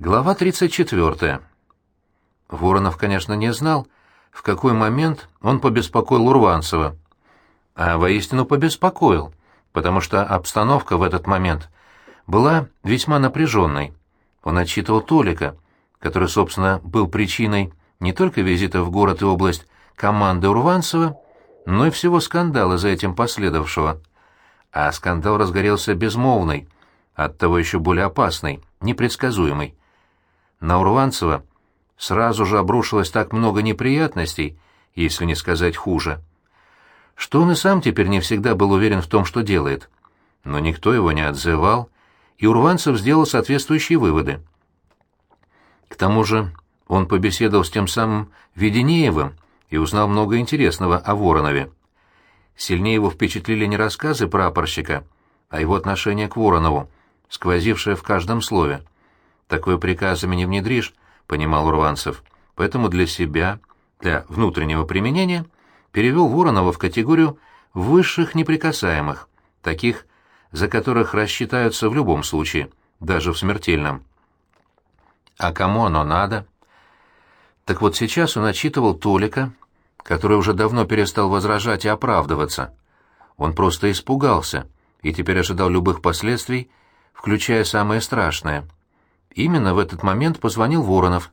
Глава 34. Воронов, конечно, не знал, в какой момент он побеспокоил Урванцева. А воистину побеспокоил, потому что обстановка в этот момент была весьма напряженной. Он отчитывал Толика, который, собственно, был причиной не только визита в город и область команды Урванцева, но и всего скандала за этим последовавшего. А скандал разгорелся безмолвный, оттого еще более опасный, непредсказуемый. На Урванцева сразу же обрушилось так много неприятностей, если не сказать хуже, что он и сам теперь не всегда был уверен в том, что делает. Но никто его не отзывал, и Урванцев сделал соответствующие выводы. К тому же он побеседовал с тем самым Веденеевым и узнал много интересного о Воронове. Сильнее его впечатлили не рассказы прапорщика, а его отношение к Воронову, сквозившее в каждом слове. Такое приказами не внедришь, понимал Урванцев, поэтому для себя, для внутреннего применения, перевел Воронова в категорию высших неприкасаемых, таких, за которых рассчитаются в любом случае, даже в смертельном. А кому оно надо? Так вот сейчас он отчитывал Толика, который уже давно перестал возражать и оправдываться. Он просто испугался и теперь ожидал любых последствий, включая самое страшное — Именно в этот момент позвонил Воронов.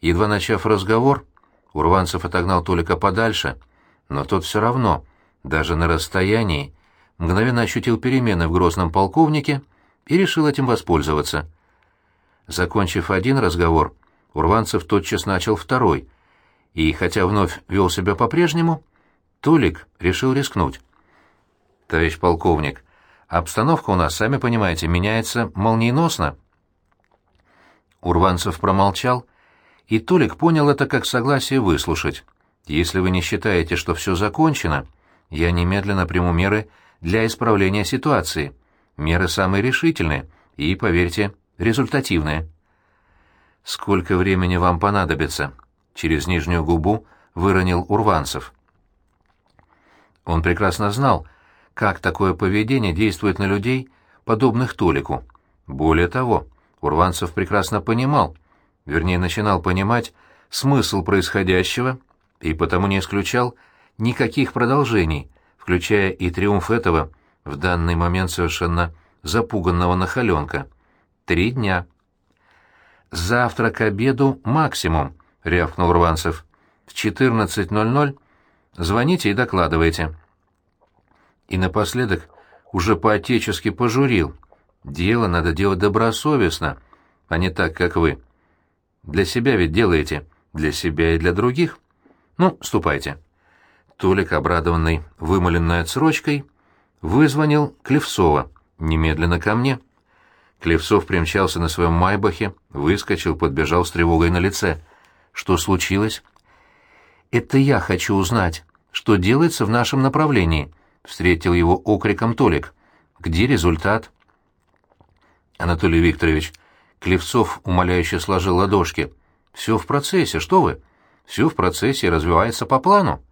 Едва начав разговор, Урванцев отогнал Толика подальше, но тот все равно, даже на расстоянии, мгновенно ощутил перемены в грозном полковнике и решил этим воспользоваться. Закончив один разговор, Урванцев тотчас начал второй, и, хотя вновь вел себя по-прежнему, Толик решил рискнуть. «Товарищ полковник, обстановка у нас, сами понимаете, меняется молниеносно». Урванцев промолчал, и Толик понял это как согласие выслушать. «Если вы не считаете, что все закончено, я немедленно приму меры для исправления ситуации. Меры самые решительные и, поверьте, результативные». «Сколько времени вам понадобится?» — через нижнюю губу выронил Урванцев. Он прекрасно знал, как такое поведение действует на людей, подобных Толику. Более того, Урванцев прекрасно понимал, вернее, начинал понимать смысл происходящего и потому не исключал никаких продолжений, включая и триумф этого в данный момент совершенно запуганного нахаленка. Три дня. «Завтра к обеду максимум», — рявкнул Урванцев. «В 14.00 звоните и докладывайте». И напоследок уже по-отечески пожурил — Дело надо делать добросовестно, а не так, как вы. Для себя ведь делаете, для себя и для других. Ну, ступайте. Толик, обрадованный вымоленной отсрочкой, вызвонил Клевцова немедленно ко мне. Клевцов примчался на своем майбахе, выскочил, подбежал с тревогой на лице. Что случилось? «Это я хочу узнать, что делается в нашем направлении», — встретил его окриком Толик. «Где результат?» Анатолий Викторович. Клевцов умоляюще сложил ладошки. «Все в процессе, что вы? Все в процессе развивается по плану».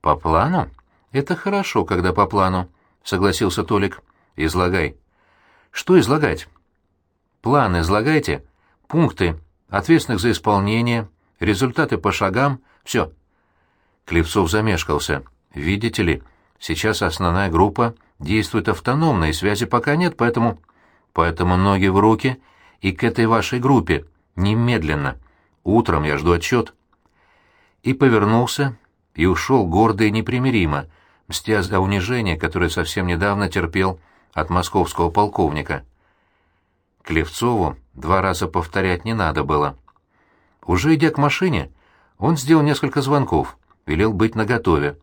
«По плану? Это хорошо, когда по плану», — согласился Толик. «Излагай». «Что излагать?» «План излагайте, пункты, ответственных за исполнение, результаты по шагам, все». Клевцов замешкался. «Видите ли, сейчас основная группа действует автономно, и связи пока нет, поэтому...» Поэтому ноги в руки и к этой вашей группе. Немедленно. Утром я жду отчет. И повернулся, и ушел гордо и непримиримо, мстя за унижение, которое совсем недавно терпел от московского полковника. Клевцову два раза повторять не надо было. Уже идя к машине, он сделал несколько звонков, велел быть наготове.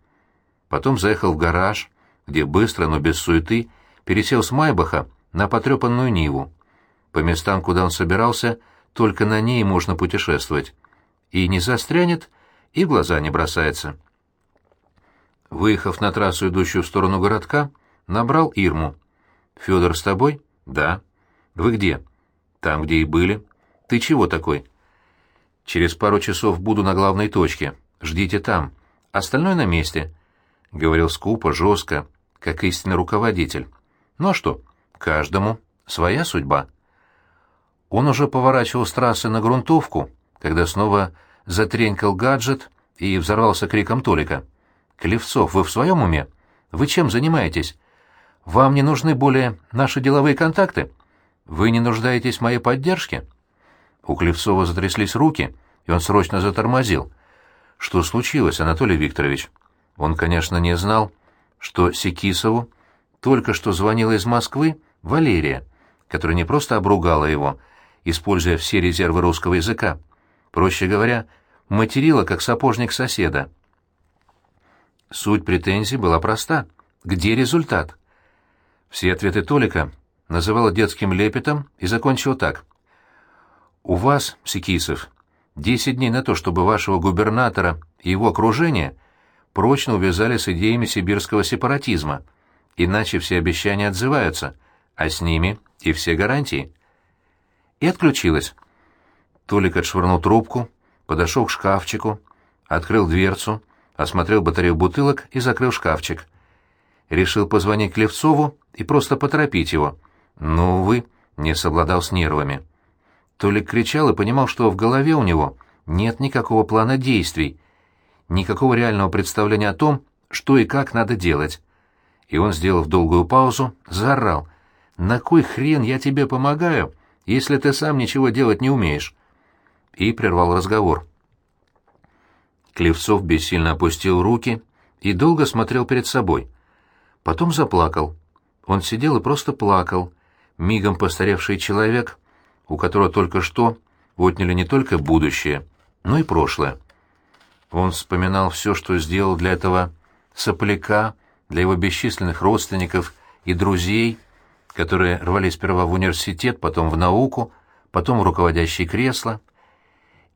Потом заехал в гараж, где быстро, но без суеты, пересел с Майбаха на потрепанную Ниву. По местам, куда он собирался, только на ней можно путешествовать. И не застрянет, и глаза не бросается. Выехав на трассу, идущую в сторону городка, набрал Ирму. «Федор с тобой?» «Да». «Вы где?» «Там, где и были». «Ты чего такой?» «Через пару часов буду на главной точке. Ждите там. Остальное на месте», — говорил скупо, жестко, как истинный руководитель. «Ну а что?» Каждому своя судьба. Он уже поворачивал с трассы на грунтовку, когда снова затренькал гаджет и взорвался криком Толика. «Клевцов, вы в своем уме? Вы чем занимаетесь? Вам не нужны более наши деловые контакты? Вы не нуждаетесь в моей поддержке?» У Клевцова затряслись руки, и он срочно затормозил. «Что случилось, Анатолий Викторович?» Он, конечно, не знал, что Секисову только что звонила из Москвы Валерия, которая не просто обругала его, используя все резервы русского языка, проще говоря, материла как сапожник соседа. Суть претензий была проста. Где результат? Все ответы Толика называла детским лепетом и закончила так. «У вас, Секисов, десять дней на то, чтобы вашего губернатора и его окружение прочно увязали с идеями сибирского сепаратизма, иначе все обещания отзываются, а с ними и все гарантии». И отключилась. Толик отшвырнул трубку, подошел к шкафчику, открыл дверцу, осмотрел батарею бутылок и закрыл шкафчик. Решил позвонить Клевцову и просто поторопить его, но, увы, не совладал с нервами. Толик кричал и понимал, что в голове у него нет никакого плана действий, никакого реального представления о том, что и как надо делать. И он, сделав долгую паузу, заорал. «На кой хрен я тебе помогаю, если ты сам ничего делать не умеешь?» И прервал разговор. Клевцов бессильно опустил руки и долго смотрел перед собой. Потом заплакал. Он сидел и просто плакал, мигом постаревший человек, у которого только что отняли не только будущее, но и прошлое. Он вспоминал все, что сделал для этого сопляка, для его бесчисленных родственников и друзей, которые рвались сперва в университет, потом в науку, потом в руководящие кресла.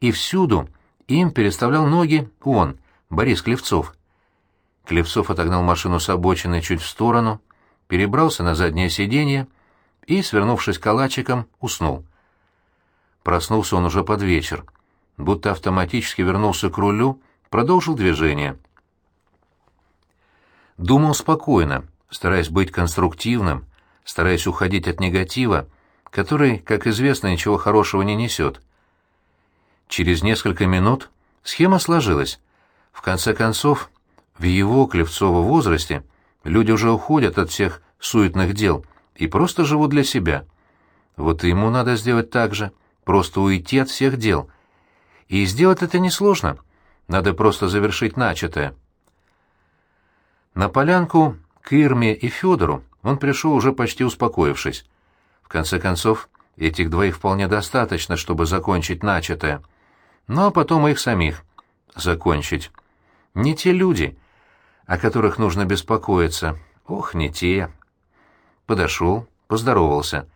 И всюду им переставлял ноги он, Борис Клевцов. Клевцов отогнал машину с обочины чуть в сторону, перебрался на заднее сиденье и, свернувшись калачиком, уснул. Проснулся он уже под вечер. Будто автоматически вернулся к рулю, продолжил движение. Думал спокойно, стараясь быть конструктивным, стараясь уходить от негатива, который, как известно, ничего хорошего не несет. Через несколько минут схема сложилась. В конце концов, в его Клевцово возрасте люди уже уходят от всех суетных дел и просто живут для себя. Вот и ему надо сделать так же, просто уйти от всех дел. И сделать это несложно. Надо просто завершить начатое. На полянку к Ирме и Федору он пришел уже почти успокоившись. В конце концов, этих двоих вполне достаточно, чтобы закончить начатое — ну а потом их самих закончить. Не те люди, о которых нужно беспокоиться. Ох, не те. Подошел, поздоровался.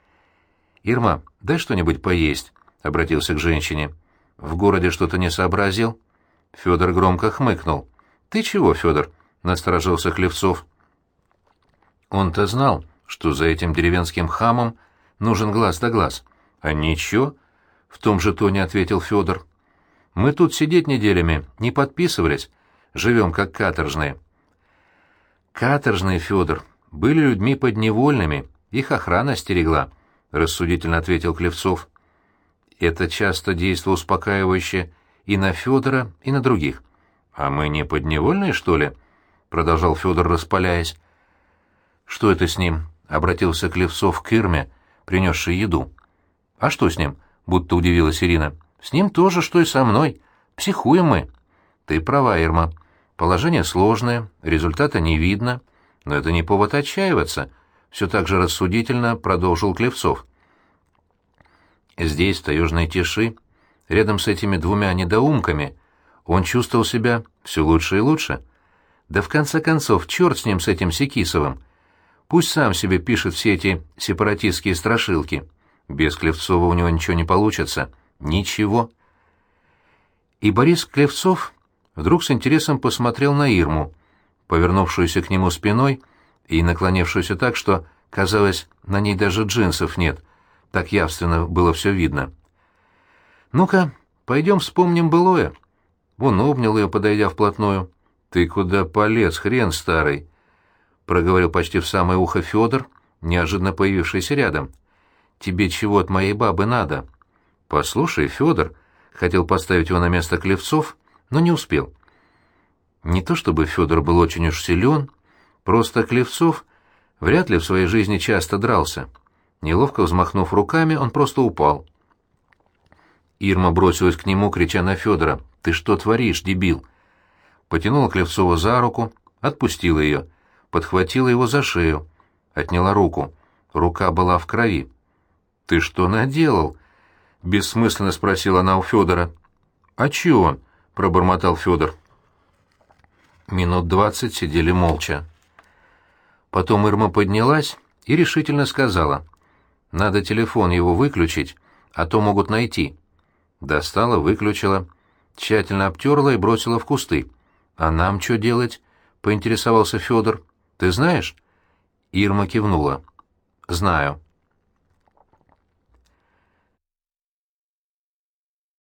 «Ирма, дай что-нибудь поесть», — обратился к женщине. «В городе что-то не сообразил?» Федор громко хмыкнул. «Ты чего, Федор?» — насторожился Клевцов. Он-то знал, что за этим деревенским хамом нужен глаз да глаз. «А ничего?» — в том же тоне ответил Федор. Мы тут сидеть неделями, не подписывались, живем как каторжные. Каторжные, Федор, были людьми подневольными, их охрана стерегла, — рассудительно ответил Клевцов. Это часто действовало успокаивающе и на Федора, и на других. «А мы не подневольные, что ли?» — продолжал Федор, распаляясь. «Что это с ним?» — обратился Клевцов к Ирме, принесшей еду. «А что с ним?» — будто удивилась Ирина. С ним тоже, что и со мной. Психуем мы. Ты права, Ирма. Положение сложное, результата не видно, но это не повод отчаиваться. Все так же рассудительно продолжил Клевцов. Здесь, в таежной тиши, рядом с этими двумя недоумками, он чувствовал себя все лучше и лучше. Да в конце концов, черт с ним, с этим Секисовым. Пусть сам себе пишет все эти сепаратистские страшилки. Без Клевцова у него ничего не получится. Ничего. И Борис Клевцов вдруг с интересом посмотрел на Ирму, повернувшуюся к нему спиной и наклонившуюся так, что, казалось, на ней даже джинсов нет. Так явственно было все видно. «Ну-ка, пойдем вспомним былое». Он обнял ее, подойдя вплотную. «Ты куда полез, хрен старый?» — проговорил почти в самое ухо Федор, неожиданно появившийся рядом. тебе чего от моей бабы надо?» «Послушай, Федор», — хотел поставить его на место Клевцов, но не успел. Не то чтобы Федор был очень уж силен, просто Клевцов вряд ли в своей жизни часто дрался. Неловко взмахнув руками, он просто упал. Ирма бросилась к нему, крича на Федора. «Ты что творишь, дебил?» Потянула Клевцова за руку, отпустила ее, подхватила его за шею, отняла руку. Рука была в крови. «Ты что наделал?» — бессмысленно спросила она у Федора. «А чего?» — пробормотал Федор. Минут двадцать сидели молча. Потом Ирма поднялась и решительно сказала. «Надо телефон его выключить, а то могут найти». Достала, выключила, тщательно обтерла и бросила в кусты. «А нам что делать?» — поинтересовался Федор. «Ты знаешь?» Ирма кивнула. «Знаю».